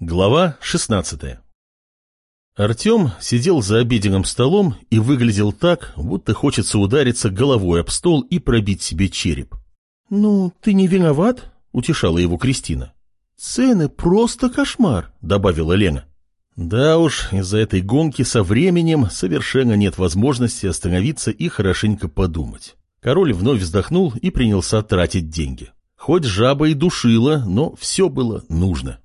Глава 16 Артем сидел за обеденным столом и выглядел так, будто хочется удариться головой об стол и пробить себе череп. «Ну, ты не виноват?» — утешала его Кристина. «Цены просто кошмар», — добавила Лена. Да уж, из-за этой гонки со временем совершенно нет возможности остановиться и хорошенько подумать. Король вновь вздохнул и принялся тратить деньги. Хоть жаба и душила, но все было нужно.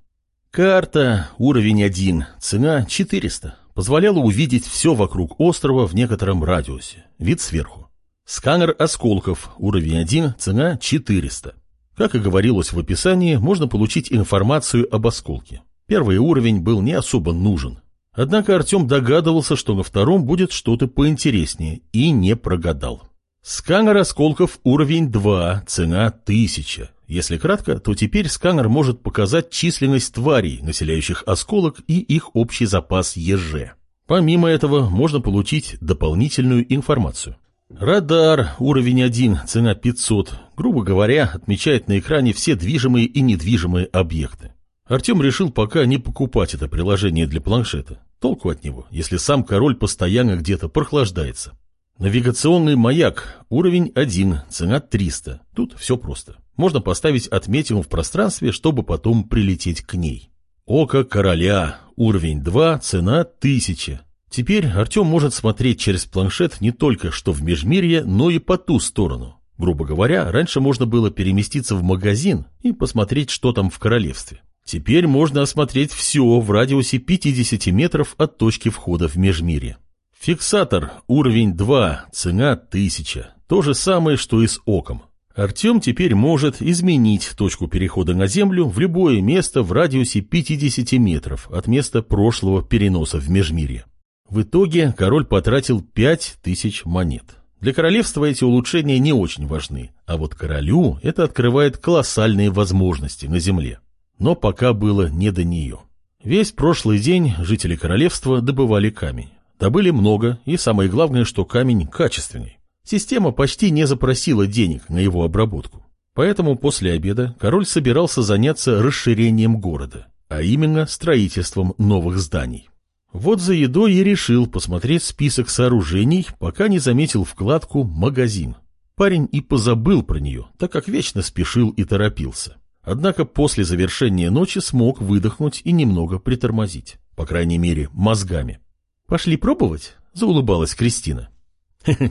Карта, уровень 1, цена 400. Позволяла увидеть все вокруг острова в некотором радиусе. Вид сверху. Сканер осколков, уровень 1, цена 400. Как и говорилось в описании, можно получить информацию об осколке. Первый уровень был не особо нужен. Однако Артем догадывался, что на втором будет что-то поинтереснее, и не прогадал. Сканер осколков уровень 2, цена 1000. Если кратко, то теперь сканер может показать численность тварей, населяющих осколок, и их общий запас ЕЖ. Помимо этого, можно получить дополнительную информацию. Радар, уровень 1, цена 500, грубо говоря, отмечает на экране все движимые и недвижимые объекты. Артем решил пока не покупать это приложение для планшета. Толку от него, если сам король постоянно где-то прохлаждается. Навигационный маяк, уровень 1, цена 300. Тут все просто. Можно поставить отметину в пространстве, чтобы потом прилететь к ней. Око короля, уровень 2, цена 1000. Теперь Артем может смотреть через планшет не только что в Межмирье, но и по ту сторону. Грубо говоря, раньше можно было переместиться в магазин и посмотреть, что там в королевстве. Теперь можно осмотреть все в радиусе 50 метров от точки входа в Межмирье. Фиксатор, уровень 2, цена 1000. То же самое, что и с оком. Артем теперь может изменить точку перехода на Землю в любое место в радиусе 50 метров от места прошлого переноса в Межмирье. В итоге король потратил 5000 монет. Для королевства эти улучшения не очень важны, а вот королю это открывает колоссальные возможности на Земле. Но пока было не до нее. Весь прошлый день жители королевства добывали камень. Добыли много, и самое главное, что камень качественный. Система почти не запросила денег на его обработку. Поэтому после обеда король собирался заняться расширением города, а именно строительством новых зданий. Вот за едой и решил посмотреть список сооружений, пока не заметил вкладку «Магазин». Парень и позабыл про нее, так как вечно спешил и торопился. Однако после завершения ночи смог выдохнуть и немного притормозить, по крайней мере, мозгами. «Пошли пробовать?» — заулыбалась Кристина.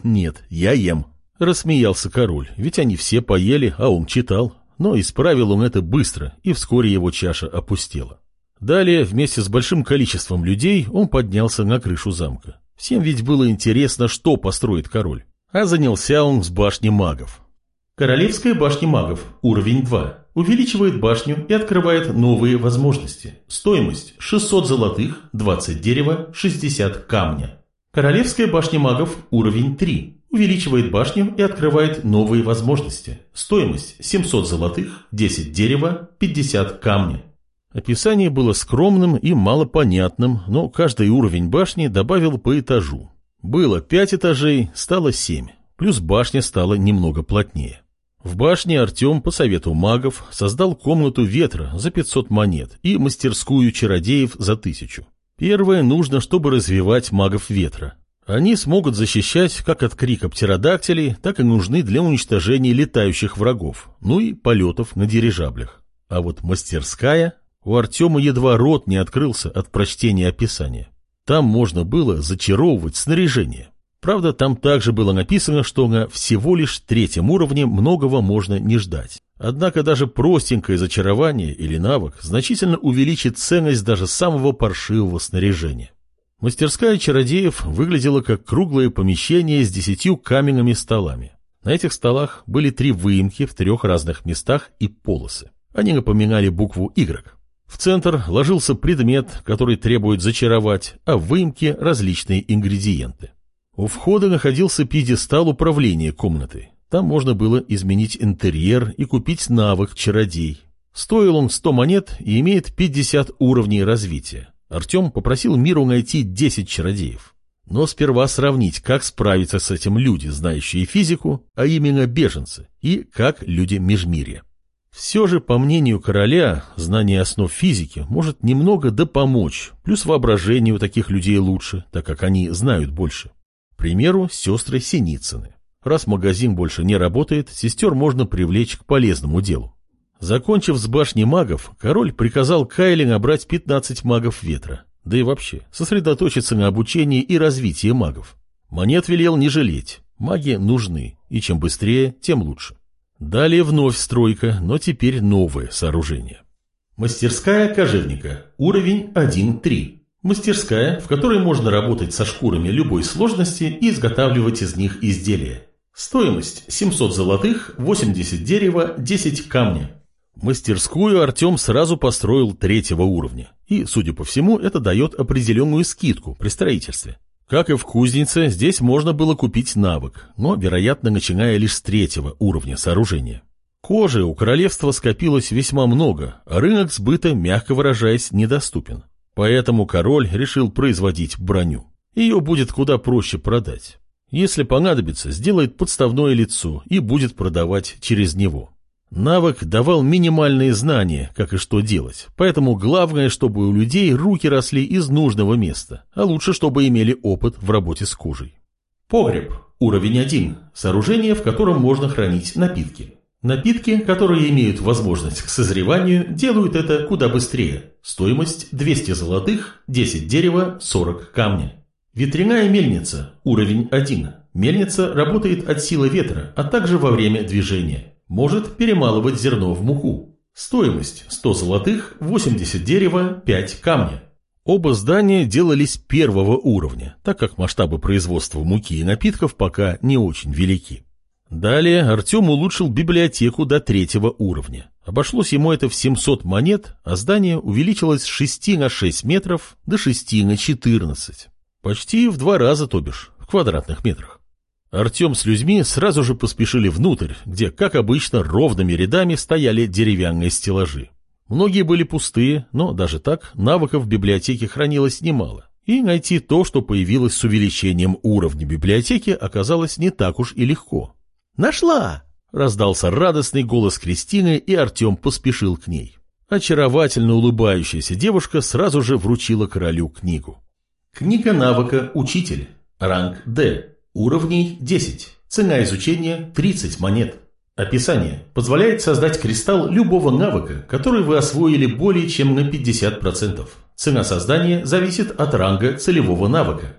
«Нет, я ем», — рассмеялся король, ведь они все поели, а он читал. Но исправил он это быстро, и вскоре его чаша опустела. Далее, вместе с большим количеством людей, он поднялся на крышу замка. Всем ведь было интересно, что построит король. А занялся он с башни магов. Королевская башня магов, уровень 2. Увеличивает башню и открывает новые возможности. Стоимость 600 золотых, 20 дерева, 60 камня. Королевская башня магов, уровень 3. Увеличивает башню и открывает новые возможности. Стоимость 700 золотых, 10 дерева, 50 камня. Описание было скромным и малопонятным, но каждый уровень башни добавил по этажу. Было 5 этажей, стало 7, плюс башня стала немного плотнее. В башне Артем по совету магов создал комнату ветра за 500 монет и мастерскую чародеев за 1000. Первое нужно, чтобы развивать магов ветра. Они смогут защищать как от крика птеродактилей, так и нужны для уничтожения летающих врагов, ну и полетов на дирижаблях. А вот мастерская... У Артема едва рот не открылся от прочтения описания. Там можно было зачаровывать снаряжение. Правда, там также было написано, что на всего лишь третьем уровне многого можно не ждать. Однако даже простенькое зачарование или навык значительно увеличит ценность даже самого паршивого снаряжения. Мастерская чародеев выглядела как круглое помещение с десятью каменными столами. На этих столах были три выемки в трех разных местах и полосы. Они напоминали букву «Y». В центр ложился предмет, который требует зачаровать, а в выемке различные ингредиенты. У входа находился пьедестал управления комнатой. Там можно было изменить интерьер и купить навык чародей. Стоил он 100 монет и имеет 50 уровней развития. Артем попросил Миру найти 10 чародеев. Но сперва сравнить, как справиться с этим люди, знающие физику, а именно беженцы, и как люди Межмирья. Все же, по мнению короля, знание основ физики может немного допомочь, плюс воображение у таких людей лучше, так как они знают больше. Примеру, сестры Синицыны. Раз магазин больше не работает, сестер можно привлечь к полезному делу. Закончив с башни магов, король приказал Кайле набрать 15 магов ветра, да и вообще сосредоточиться на обучении и развитии магов. Монет велел не жалеть, маги нужны, и чем быстрее, тем лучше. Далее вновь стройка, но теперь новое сооружение. Мастерская кожевника. Уровень 1.3. Мастерская, в которой можно работать со шкурами любой сложности и изготавливать из них изделия. Стоимость 700 золотых, 80 дерева, 10 камня. Мастерскую Артем сразу построил третьего уровня. И, судя по всему, это дает определенную скидку при строительстве. Как и в кузнице, здесь можно было купить навык, но, вероятно, начиная лишь с третьего уровня сооружения. Кожи у королевства скопилось весьма много, а рынок сбыта, мягко выражаясь, недоступен. Поэтому король решил производить броню. Ее будет куда проще продать. Если понадобится, сделает подставное лицо и будет продавать через него. Навык давал минимальные знания, как и что делать, поэтому главное, чтобы у людей руки росли из нужного места, а лучше, чтобы имели опыт в работе с кожей. Погреб. Уровень 1. Сооружение, в котором можно хранить напитки. Напитки, которые имеют возможность к созреванию, делают это куда быстрее. Стоимость 200 золотых, 10 дерева, 40 камня. Ветряная мельница. Уровень 1. Мельница работает от силы ветра, а также во время движения. Может перемалывать зерно в муку. Стоимость 100 золотых, 80 дерева, 5 камня. Оба здания делались первого уровня, так как масштабы производства муки и напитков пока не очень велики. Далее Артем улучшил библиотеку до третьего уровня. Обошлось ему это в 700 монет, а здание увеличилось с 6 на 6 метров до 6 на 14. Почти в два раза, то бишь, в квадратных метрах. Артем с людьми сразу же поспешили внутрь, где, как обычно, ровными рядами стояли деревянные стеллажи. Многие были пустые, но даже так навыков в библиотеке хранилось немало. И найти то, что появилось с увеличением уровня библиотеки, оказалось не так уж и легко. «Нашла!» – раздался радостный голос Кристины, и Артем поспешил к ней. Очаровательно улыбающаяся девушка сразу же вручила королю книгу. Книга навыка «Учитель». Ранг «Д». Уровней 10. Цена изучения 30 монет. Описание. Позволяет создать кристалл любого навыка, который вы освоили более чем на 50%. Цена создания зависит от ранга целевого навыка.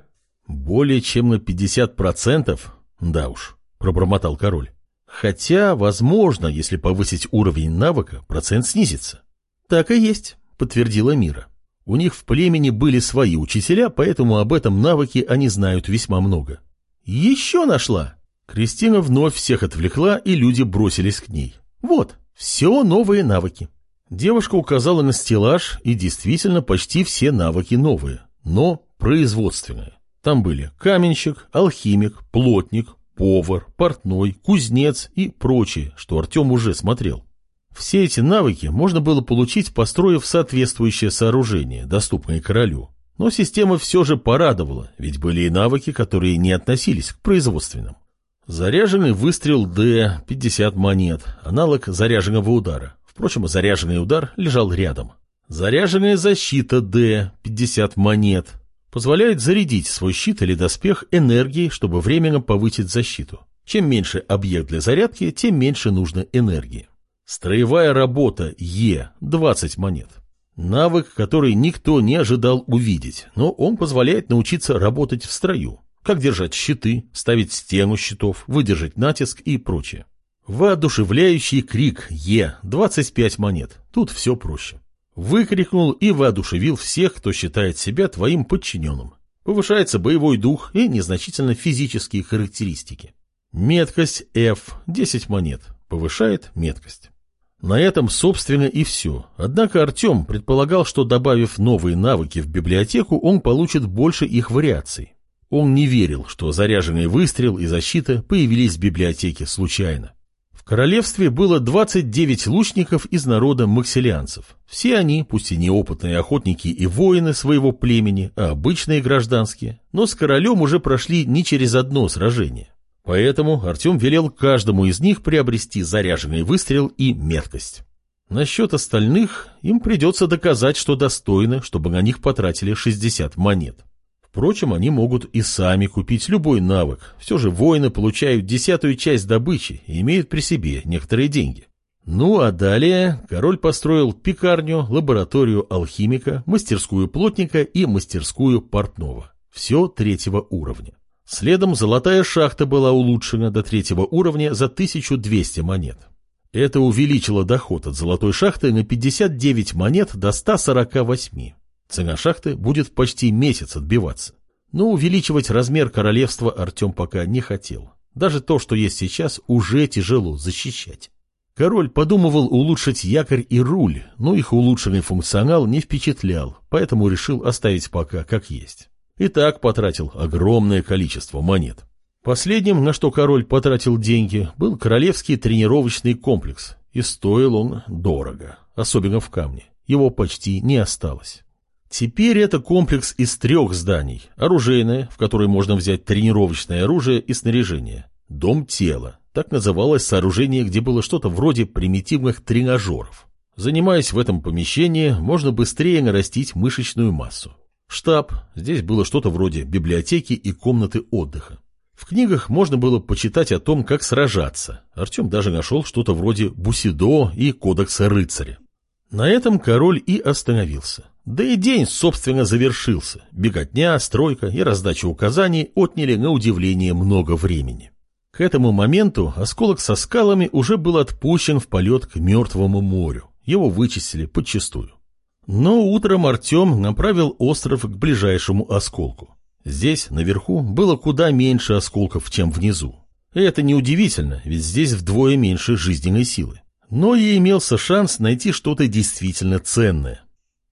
Более чем на 50%? Да уж, пробормотал король. Хотя, возможно, если повысить уровень навыка, процент снизится. Так и есть, подтвердила Мира. У них в племени были свои учителя, поэтому об этом навыке они знают весьма много. «Еще нашла!» Кристина вновь всех отвлекла, и люди бросились к ней. «Вот, все новые навыки». Девушка указала на стеллаж, и действительно почти все навыки новые, но производственные. Там были каменщик, алхимик, плотник, повар, портной, кузнец и прочее, что Артем уже смотрел. Все эти навыки можно было получить, построив соответствующее сооружение, доступное королю. Но система все же порадовала, ведь были и навыки, которые не относились к производственным. Заряженный выстрел Д, 50 монет, аналог заряженного удара. Впрочем, заряженный удар лежал рядом. Заряженная защита Д, 50 монет, позволяет зарядить свой щит или доспех энергией, чтобы временно повысить защиту. Чем меньше объект для зарядки, тем меньше нужно энергии. Строевая работа Е, 20 монет. Навык, который никто не ожидал увидеть, но он позволяет научиться работать в строю. Как держать щиты, ставить стену щитов, выдержать натиск и прочее. Воодушевляющий крик Е, 25 монет. Тут все проще. Выкрикнул и воодушевил всех, кто считает себя твоим подчиненным. Повышается боевой дух и незначительно физические характеристики. Меткость F, 10 монет. Повышает меткость. На этом, собственно, и все. Однако Артем предполагал, что добавив новые навыки в библиотеку, он получит больше их вариаций. Он не верил, что заряженный выстрел и защита появились в библиотеке случайно. Королевстве было 29 лучников из народа максилианцев. Все они, пусть и неопытные охотники и воины своего племени, а обычные гражданские, но с королем уже прошли не через одно сражение. Поэтому Артем велел каждому из них приобрести заряженный выстрел и меткость. Насчет остальных им придется доказать, что достойны, чтобы на них потратили 60 монет. Впрочем, они могут и сами купить любой навык. Все же воины получают десятую часть добычи и имеют при себе некоторые деньги. Ну а далее король построил пекарню, лабораторию алхимика, мастерскую плотника и мастерскую портного. Все третьего уровня. Следом золотая шахта была улучшена до третьего уровня за 1200 монет. Это увеличило доход от золотой шахты на 59 монет до 148. Цена шахты будет почти месяц отбиваться. Но увеличивать размер королевства Артем пока не хотел. Даже то, что есть сейчас, уже тяжело защищать. Король подумывал улучшить якорь и руль, но их улучшенный функционал не впечатлял, поэтому решил оставить пока как есть. И так потратил огромное количество монет. Последним, на что король потратил деньги, был королевский тренировочный комплекс, и стоил он дорого, особенно в камне. Его почти не осталось. Теперь это комплекс из трех зданий. Оружейное, в которой можно взять тренировочное оружие и снаряжение. Дом тела. Так называлось сооружение, где было что-то вроде примитивных тренажеров. Занимаясь в этом помещении, можно быстрее нарастить мышечную массу. Штаб. Здесь было что-то вроде библиотеки и комнаты отдыха. В книгах можно было почитать о том, как сражаться. Артем даже нашел что-то вроде Бусидо и Кодекса рыцаря. На этом король и остановился. Да и день, собственно, завершился. Беготня, стройка и раздача указаний отняли на удивление много времени. К этому моменту осколок со скалами уже был отпущен в полет к Мертвому морю. Его вычистили подчистую. Но утром Артем направил остров к ближайшему осколку. Здесь, наверху, было куда меньше осколков, чем внизу. И это неудивительно, ведь здесь вдвое меньше жизненной силы. Но и имелся шанс найти что-то действительно ценное.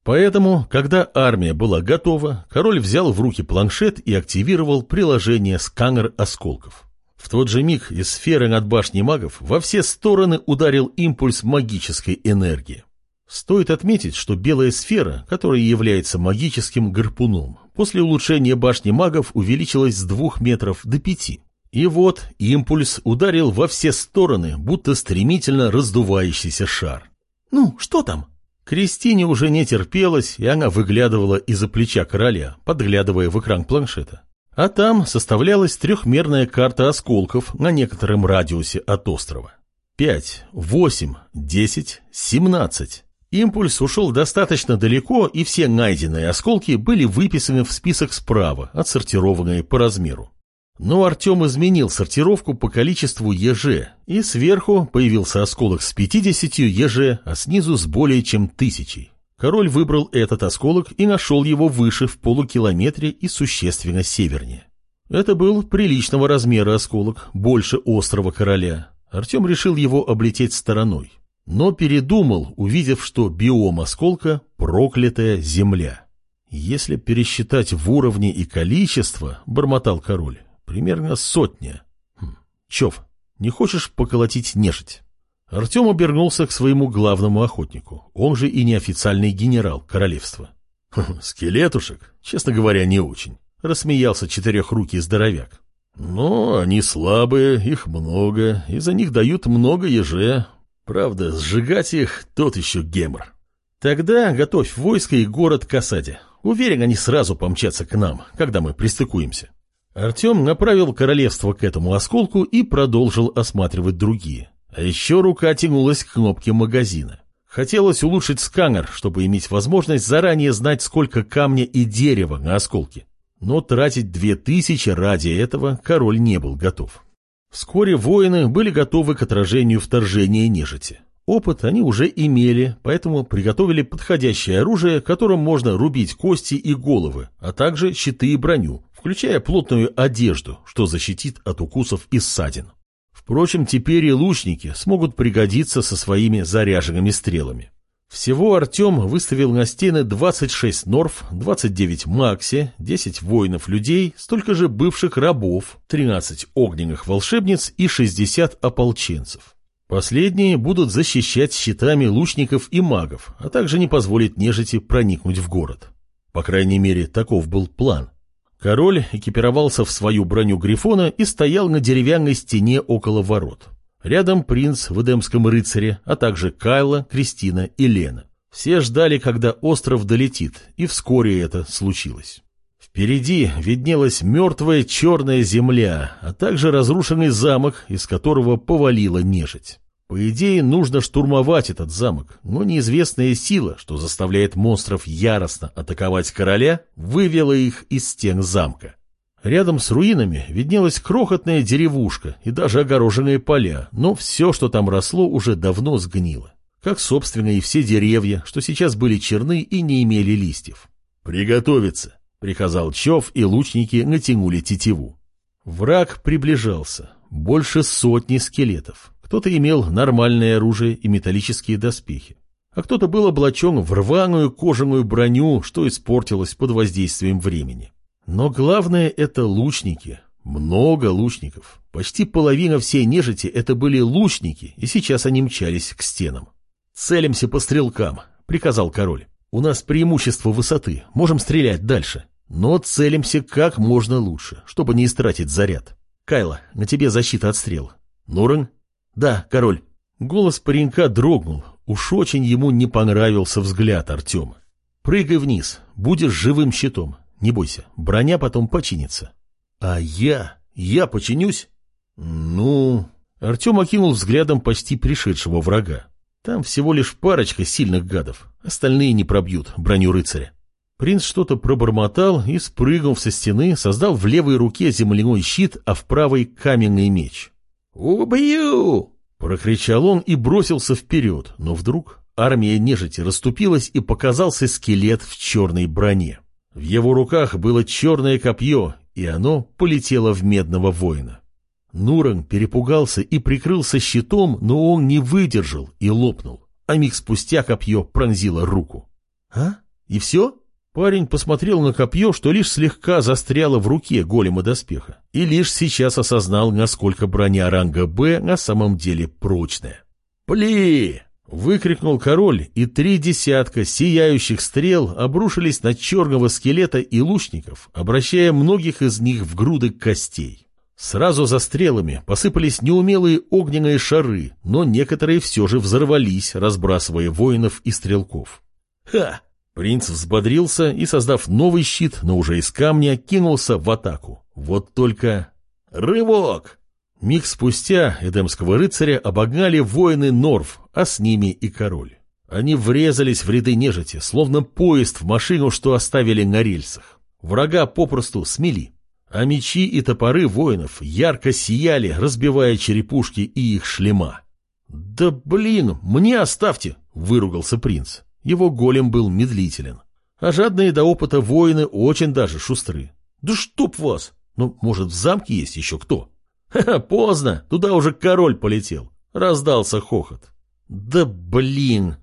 Поэтому, когда армия была готова, король взял в руки планшет и активировал приложение «Сканер осколков». В тот же миг из сферы над башней магов во все стороны ударил импульс магической энергии. Стоит отметить, что белая сфера, которая является магическим гарпуном, после улучшения башни магов увеличилась с двух метров до пяти. И вот импульс ударил во все стороны, будто стремительно раздувающийся шар. «Ну, что там?» Кристине уже не терпелось, и она выглядывала из-за плеча короля, подглядывая в экран планшета. А там составлялась трехмерная карта осколков на некотором радиусе от острова. Пять, восемь, десять, семнадцать. Импульс ушел достаточно далеко, и все найденные осколки были выписаны в список справа, отсортированные по размеру. Но Артем изменил сортировку по количеству ЕЖ, и сверху появился осколок с 50 ЕЖ, а снизу с более чем тысячей. Король выбрал этот осколок и нашел его выше в полукилометре и существенно севернее. Это был приличного размера осколок, больше острова короля. Артем решил его облететь стороной. Но передумал, увидев, что биом осколка – проклятая земля. Если пересчитать в уровне и количество, бормотал король, Примерно сотня. Хм. Чев, не хочешь поколотить нежить? Артем обернулся к своему главному охотнику. Он же и неофициальный генерал королевства. Хм, скелетушек, честно говоря, не очень. Рассмеялся четырехрукий здоровяк. Но они слабые, их много, и за них дают много еже. Правда, сжигать их тот еще гемор. Тогда готовь войско и город к осаде. Уверен, они сразу помчатся к нам, когда мы пристыкуемся. Артем направил королевство к этому осколку и продолжил осматривать другие. А еще рука тянулась к кнопке магазина. Хотелось улучшить сканер, чтобы иметь возможность заранее знать, сколько камня и дерева на осколке. Но тратить две тысячи ради этого король не был готов. Вскоре воины были готовы к отражению вторжения нежити. Опыт они уже имели, поэтому приготовили подходящее оружие, которым можно рубить кости и головы, а также щиты и броню, включая плотную одежду, что защитит от укусов и ссадин. Впрочем, теперь и лучники смогут пригодиться со своими заряженными стрелами. Всего Артем выставил на стены 26 норф, 29 макси, 10 воинов-людей, столько же бывших рабов, 13 огненных волшебниц и 60 ополченцев. Последние будут защищать щитами лучников и магов, а также не позволить нежити проникнуть в город. По крайней мере, таков был план. Король экипировался в свою броню Грифона и стоял на деревянной стене около ворот. Рядом принц в Эдемском рыцаре, а также Кайла, Кристина и Лена. Все ждали, когда остров долетит, и вскоре это случилось. Впереди виднелась мертвая черная земля, а также разрушенный замок, из которого повалила нежить. По идее, нужно штурмовать этот замок, но неизвестная сила, что заставляет монстров яростно атаковать короля, вывела их из стен замка. Рядом с руинами виднелась крохотная деревушка и даже огороженные поля, но все, что там росло, уже давно сгнило. Как, собственно, и все деревья, что сейчас были черны и не имели листьев. «Приготовиться!» — приказал Чов, и лучники натянули тетиву. Враг приближался. Больше сотни скелетов. Кто-то имел нормальное оружие и металлические доспехи, а кто-то был облачен в рваную кожаную броню, что испортилось под воздействием времени. Но главное — это лучники. Много лучников. Почти половина всей нежити — это были лучники, и сейчас они мчались к стенам. «Целимся по стрелкам», — приказал король. «У нас преимущество высоты, можем стрелять дальше. Но целимся как можно лучше, чтобы не истратить заряд. Кайла, на тебе защита от стрел. Нурен, «Да, король». Голос паренька дрогнул. Уж очень ему не понравился взгляд Артема. «Прыгай вниз, будешь живым щитом. Не бойся, броня потом починится». «А я? Я починюсь?» «Ну...» Артем окинул взглядом почти пришедшего врага. Там всего лишь парочка сильных гадов. Остальные не пробьют броню рыцаря. Принц что-то пробормотал и, спрыгнув со стены, создал в левой руке земляной щит, а в правой каменный меч. «Убью!» — прокричал он и бросился вперед, но вдруг армия нежити расступилась и показался скелет в черной броне. В его руках было черное копье, и оно полетело в медного воина. Нуран перепугался и прикрылся щитом, но он не выдержал и лопнул, а миг спустя копье пронзило руку. «А? И все?» Парень посмотрел на копье, что лишь слегка застряло в руке голема доспеха, и лишь сейчас осознал, насколько броня ранга «Б» на самом деле прочная. «Пли!» — выкрикнул король, и три десятка сияющих стрел обрушились на черного скелета и лучников, обращая многих из них в груды костей. Сразу за стрелами посыпались неумелые огненные шары, но некоторые все же взорвались, разбрасывая воинов и стрелков. «Ха! Принц взбодрился и, создав новый щит, но уже из камня, кинулся в атаку. Вот только... Рывок! Миг спустя Эдемского рыцаря обогнали воины Норв, а с ними и король. Они врезались в ряды нежити, словно поезд в машину, что оставили на рельсах. Врага попросту смели. А мечи и топоры воинов ярко сияли, разбивая черепушки и их шлема. «Да блин, мне оставьте!» — выругался принц. Его голем был медлителен. А жадные до опыта воины очень даже шустры. Да чтоб вас! Ну, может, в замке есть еще кто? Ха-ха, поздно, туда уже король полетел. Раздался хохот. Да блин!